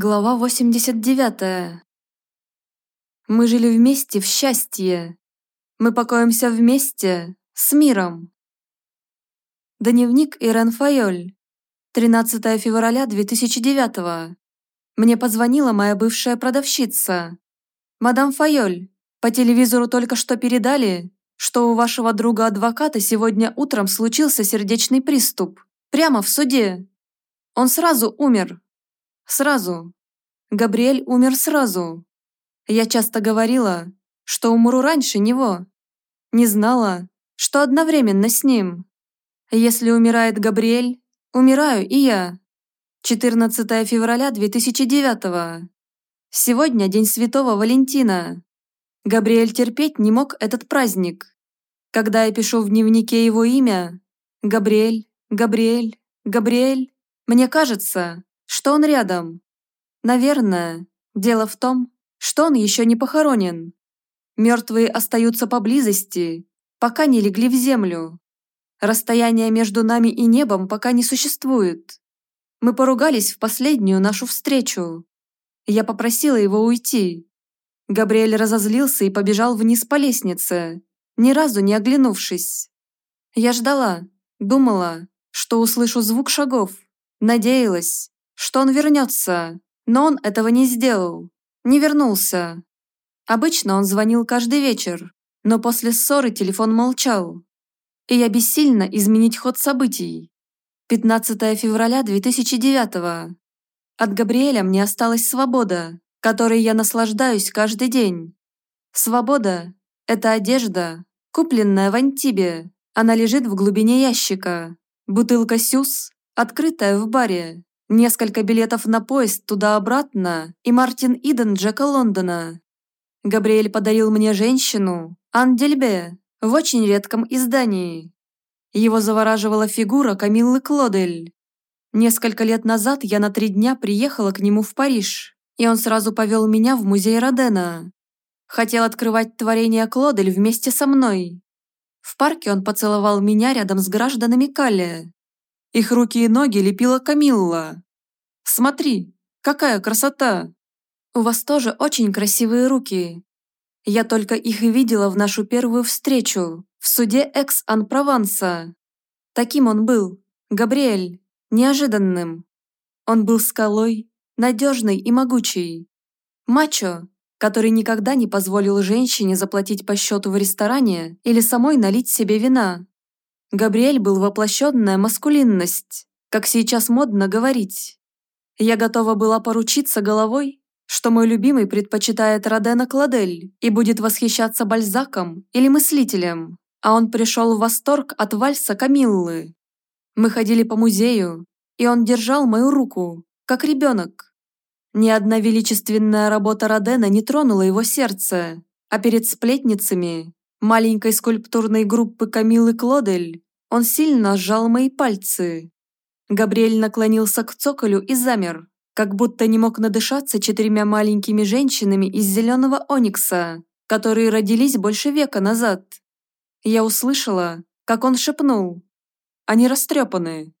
Глава 89. Мы жили вместе в счастье. Мы покоимся вместе с миром. Дневник Ирен Файоль. 13 февраля 2009. Мне позвонила моя бывшая продавщица. «Мадам Файоль, по телевизору только что передали, что у вашего друга-адвоката сегодня утром случился сердечный приступ. Прямо в суде. Он сразу умер, Сразу. Габриэль умер сразу. Я часто говорила, что умру раньше него. Не знала, что одновременно с ним. Если умирает Габриэль, умираю и я. 14 февраля 2009 Сегодня День Святого Валентина. Габриэль терпеть не мог этот праздник. Когда я пишу в дневнике его имя, Габриэль, Габриэль, Габриэль, мне кажется, что он рядом. Наверное, дело в том, что он еще не похоронен. Мертвые остаются поблизости, пока не легли в землю. Расстояние между нами и небом пока не существует. Мы поругались в последнюю нашу встречу. Я попросила его уйти. Габриэль разозлился и побежал вниз по лестнице, ни разу не оглянувшись. Я ждала, думала, что услышу звук шагов, надеялась, что он вернется, но он этого не сделал, не вернулся. Обычно он звонил каждый вечер, но после ссоры телефон молчал. И я бессильно изменить ход событий. 15 февраля 2009 От Габриэля мне осталась свобода, которой я наслаждаюсь каждый день. Свобода – это одежда, купленная в Антибе. Она лежит в глубине ящика. Бутылка Сюз, открытая в баре. Несколько билетов на поезд туда-обратно и Мартин Иден Джека Лондона. Габриэль подарил мне женщину, Андельбе, в очень редком издании. Его завораживала фигура Камиллы Клодель. Несколько лет назад я на три дня приехала к нему в Париж, и он сразу повел меня в музей Родена. Хотел открывать творение Клодель вместе со мной. В парке он поцеловал меня рядом с гражданами Калле. Их руки и ноги лепила Камилла. Смотри, какая красота! У вас тоже очень красивые руки. Я только их и видела в нашу первую встречу, в суде Экс-Ан-Прованса. Таким он был, Габриэль, неожиданным. Он был скалой, надежный и могучий. Мачо, который никогда не позволил женщине заплатить по счету в ресторане или самой налить себе вина. Габриэль был воплощенная маскулинность, как сейчас модно говорить. Я готова была поручиться головой, что мой любимый предпочитает Родена Кладель и будет восхищаться Бальзаком или Мыслителем, а он пришел в восторг от вальса Камиллы. Мы ходили по музею, и он держал мою руку, как ребенок. Ни одна величественная работа Родена не тронула его сердце, а перед сплетницами, маленькой скульптурной группы Камиллы Клодель, он сильно сжал мои пальцы. Габриэль наклонился к цоколю и замер, как будто не мог надышаться четырьмя маленькими женщинами из зеленого оникса, которые родились больше века назад. Я услышала, как он шепнул. Они растрепаны.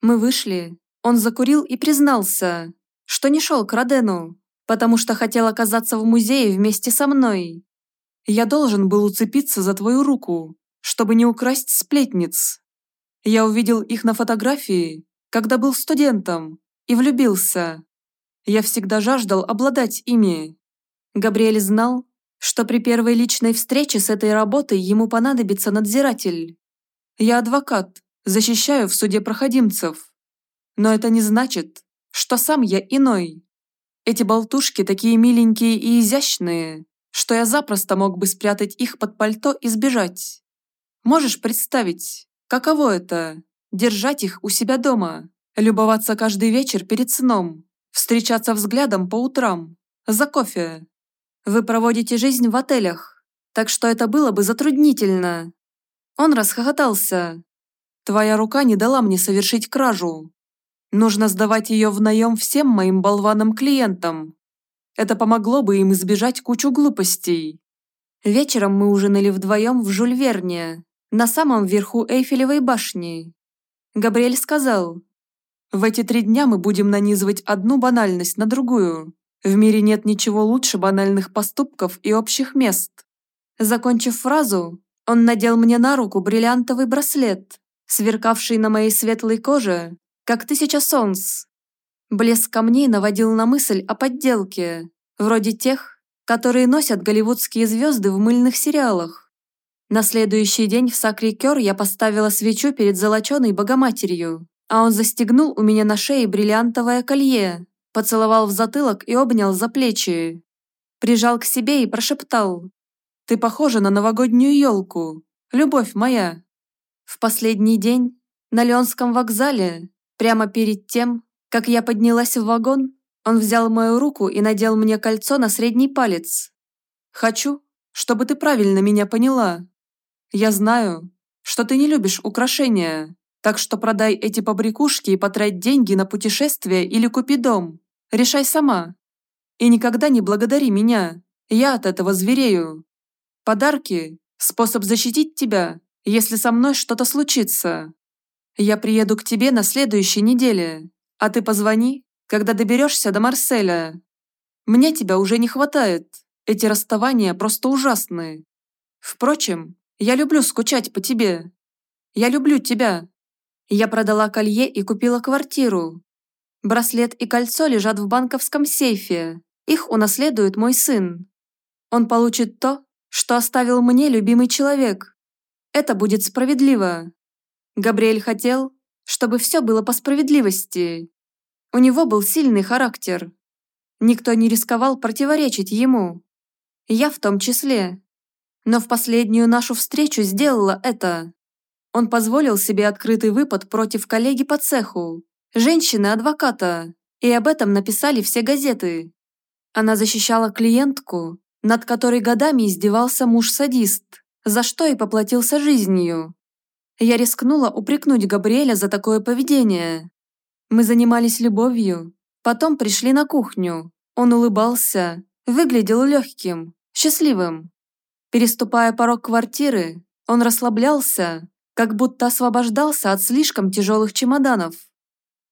Мы вышли, он закурил и признался, что не шел к Родену, потому что хотел оказаться в музее вместе со мной. Я должен был уцепиться за твою руку, чтобы не украсть сплетниц. Я увидел их на фотографии, когда был студентом, и влюбился. Я всегда жаждал обладать ими. Габриэль знал, что при первой личной встрече с этой работой ему понадобится надзиратель. Я адвокат, защищаю в суде проходимцев. Но это не значит, что сам я иной. Эти болтушки такие миленькие и изящные, что я запросто мог бы спрятать их под пальто и сбежать. Можешь представить, Каково это – держать их у себя дома, любоваться каждый вечер перед сном, встречаться взглядом по утрам, за кофе. Вы проводите жизнь в отелях, так что это было бы затруднительно. Он расхохотался. Твоя рука не дала мне совершить кражу. Нужно сдавать ее в наем всем моим болванным клиентам. Это помогло бы им избежать кучу глупостей. Вечером мы ужинали вдвоем в Жульверне, на самом верху Эйфелевой башни. Габриэль сказал, В эти три дня мы будем нанизывать одну банальность на другую. В мире нет ничего лучше банальных поступков и общих мест. Закончив фразу, он надел мне на руку бриллиантовый браслет, сверкавший на моей светлой коже, как тысяча солнц. Блеск камней наводил на мысль о подделке, вроде тех, которые носят голливудские звезды в мыльных сериалах. На следующий день в Сакрикер я поставила свечу перед золоченой Богоматерью, а он застегнул у меня на шее бриллиантовое колье, поцеловал в затылок и обнял за плечи. Прижал к себе и прошептал «Ты похожа на новогоднюю елку, любовь моя». В последний день на Леонском вокзале, прямо перед тем, как я поднялась в вагон, он взял мою руку и надел мне кольцо на средний палец. «Хочу, чтобы ты правильно меня поняла. Я знаю, что ты не любишь украшения, так что продай эти побрякушки и потрать деньги на путешествие или купи дом. Решай сама. И никогда не благодари меня, я от этого зверею. Подарки – способ защитить тебя, если со мной что-то случится. Я приеду к тебе на следующей неделе, а ты позвони, когда доберешься до Марселя. Мне тебя уже не хватает. Эти расставания просто ужасны. Впрочем, я люблю скучать по тебе. Я люблю тебя. Я продала колье и купила квартиру. Браслет и кольцо лежат в банковском сейфе. Их унаследует мой сын. Он получит то, что оставил мне любимый человек. Это будет справедливо. Габриэль хотел, чтобы все было по справедливости. У него был сильный характер. Никто не рисковал противоречить ему. Я в том числе. Но в последнюю нашу встречу сделала это. Он позволил себе открытый выпад против коллеги по цеху, женщины-адвоката, и об этом написали все газеты. Она защищала клиентку, над которой годами издевался муж-садист, за что и поплатился жизнью. Я рискнула упрекнуть Габриэля за такое поведение, мы занимались любовью, потом пришли на кухню. Он улыбался, выглядел легким, счастливым. Переступая порог квартиры, он расслаблялся, как будто освобождался от слишком тяжелых чемоданов.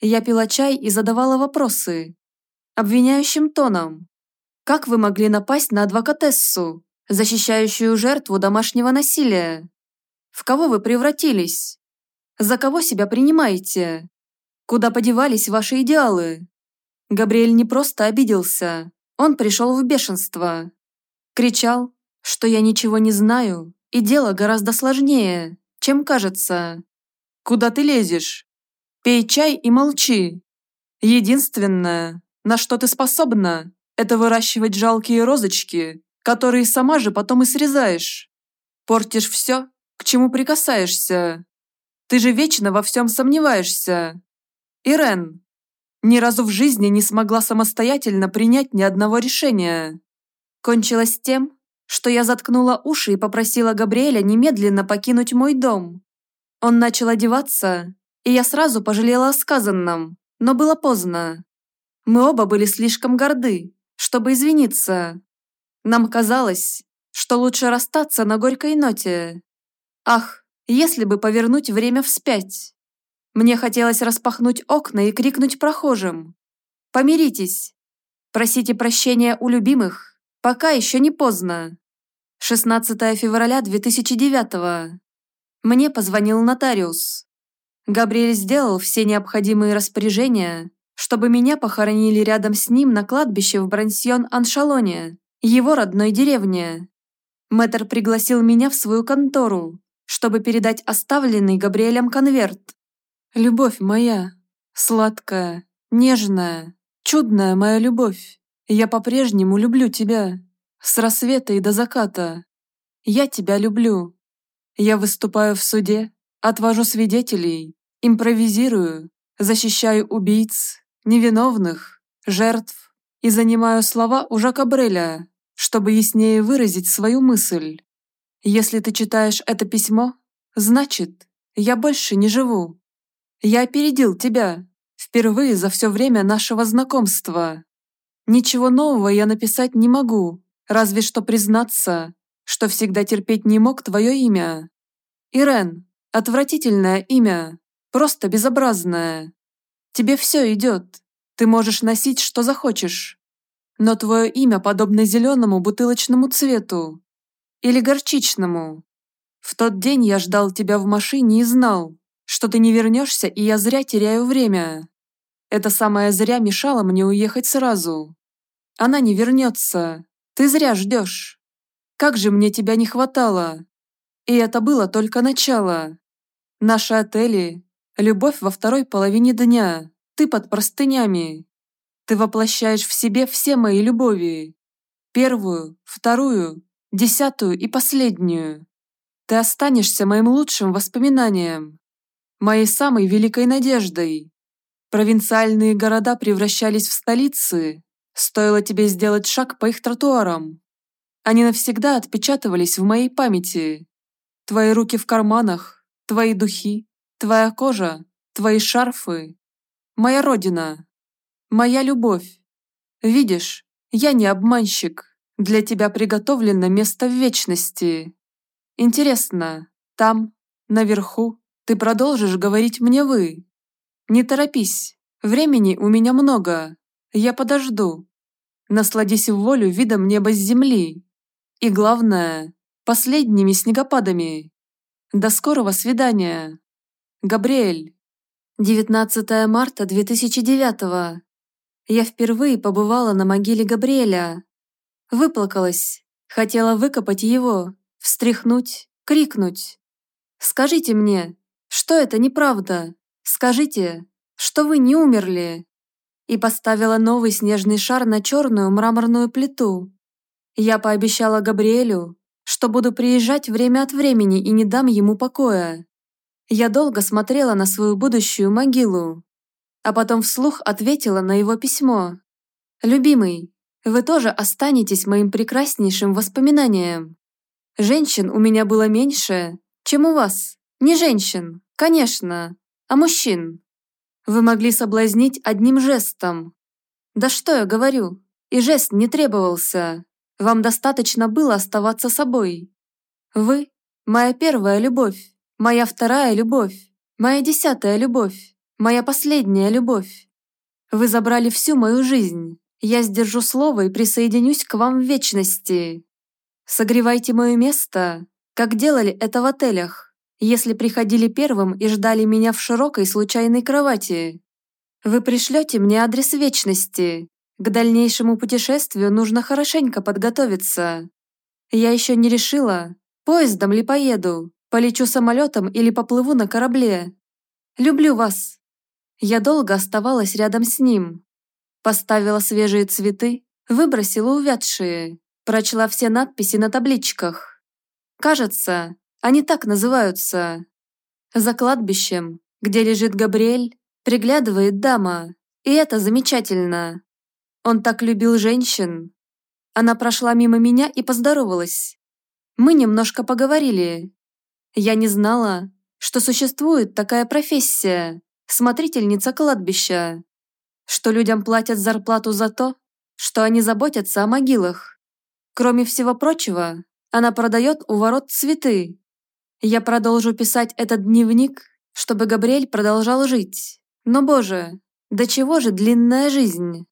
Я пила чай и задавала вопросы. Обвиняющим тоном. Как вы могли напасть на адвокатессу, защищающую жертву домашнего насилия? В кого вы превратились? За кого себя принимаете? Куда подевались ваши идеалы?» Габриэль не просто обиделся, он пришел в бешенство. Кричал, что я ничего не знаю, и дело гораздо сложнее, чем кажется. «Куда ты лезешь? Пей чай и молчи. Единственное, на что ты способна, это выращивать жалкие розочки, которые сама же потом и срезаешь. Портишь все, к чему прикасаешься. Ты же вечно во всем сомневаешься. Ирен ни разу в жизни не смогла самостоятельно принять ни одного решения. Кончилось тем, что я заткнула уши и попросила Габриэля немедленно покинуть мой дом. Он начал одеваться, и я сразу пожалела о сказанном, но было поздно. Мы оба были слишком горды, чтобы извиниться. Нам казалось, что лучше расстаться на горькой ноте. Ах, если бы повернуть время вспять. Мне хотелось распахнуть окна и крикнуть прохожим. «Помиритесь! Просите прощения у любимых, пока еще не поздно!» 16 февраля 2009 -го. Мне позвонил нотариус. Габриэль сделал все необходимые распоряжения, чтобы меня похоронили рядом с ним на кладбище в Брансьон-Аншалоне, его родной деревне. Мэтр пригласил меня в свою контору, чтобы передать оставленный Габриэлем конверт. Любовь моя, сладкая, нежная, чудная моя любовь, я по-прежнему люблю тебя, с рассвета и до заката. Я тебя люблю. Я выступаю в суде, отвожу свидетелей, импровизирую, защищаю убийц, невиновных, жертв и занимаю слова у Жака Бреля, чтобы яснее выразить свою мысль. Если ты читаешь это письмо, значит, я больше не живу. Я опередил тебя. Впервые за все время нашего знакомства. Ничего нового я написать не могу, разве что признаться, что всегда терпеть не мог твое имя. Ирен, отвратительное имя, просто безобразное. Тебе все идет. Ты можешь носить, что захочешь. Но твое имя подобно зеленому бутылочному цвету. Или горчичному. В тот день я ждал тебя в машине и знал, что ты не вернешься, и я зря теряю время. Это самое зря мешало мне уехать сразу. Она не вернется. Ты зря ждешь. Как же мне тебя не хватало. И это было только начало. Наши отели, любовь во второй половине дня, ты под простынями. Ты воплощаешь в себе все мои любови. Первую, вторую, десятую и последнюю. Ты останешься моим лучшим воспоминанием, моей самой великой надеждой. Провинциальные города превращались в столицы, стоило тебе сделать шаг по их тротуарам. Они навсегда отпечатывались в моей памяти. Твои руки в карманах, твои духи, твоя кожа, твои шарфы. Моя родина. Моя любовь. Видишь, я не обманщик. Для тебя приготовлено место в вечности. Интересно, там, наверху, ты продолжишь говорить мне «вы». Не торопись, времени у меня много. Я подожду. Насладись в волю видом неба с земли. И главное, последними снегопадами. До скорого свидания. Габриэль. 19 марта 2009 Я впервые побывала на могиле Габриэля. Выплакалась. Хотела выкопать его, встряхнуть, крикнуть. «Скажите мне, что это неправда? Скажите, что вы не умерли?» И поставила новый снежный шар на черную мраморную плиту. Я пообещала Габриэлю, что буду приезжать время от времени и не дам ему покоя. Я долго смотрела на свою будущую могилу, а потом вслух ответила на его письмо. «Любимый, вы тоже останетесь моим прекраснейшим воспоминанием. Женщин у меня было меньше, чем у вас. Не женщин, конечно, а мужчин. Вы могли соблазнить одним жестом. Да что я говорю, и жест не требовался. Вам достаточно было оставаться собой. Вы – моя первая любовь, моя вторая любовь, моя десятая любовь, моя последняя любовь. Вы забрали всю мою жизнь. Я сдержу слово и присоединюсь к вам в вечности. Согревайте мое место, как делали это в отелях, если приходили первым и ждали меня в широкой случайной кровати. Вы пришлете мне адрес вечности, к дальнейшему путешествию нужно хорошенько подготовиться. Я еще не решила, поездом ли поеду, полечу самолетом или поплыву на корабле. Люблю вас. Я долго оставалась рядом с ним. Поставила свежие цветы, выбросила увядшие, прочла все надписи на табличках. Кажется, они так называются. За кладбищем, где лежит Габриэль, приглядывает дама, и это замечательно. Он так любил женщин. Она прошла мимо меня и поздоровалась. Мы немножко поговорили. Я не знала, что существует такая профессия – смотрительница кладбища. Что людям платят зарплату за то, что они заботятся о могилах. Кроме всего прочего, она продает у ворот цветы. Я продолжу писать этот дневник, чтобы Габриэль продолжал жить. Но, боже, до чего же длинная жизнь?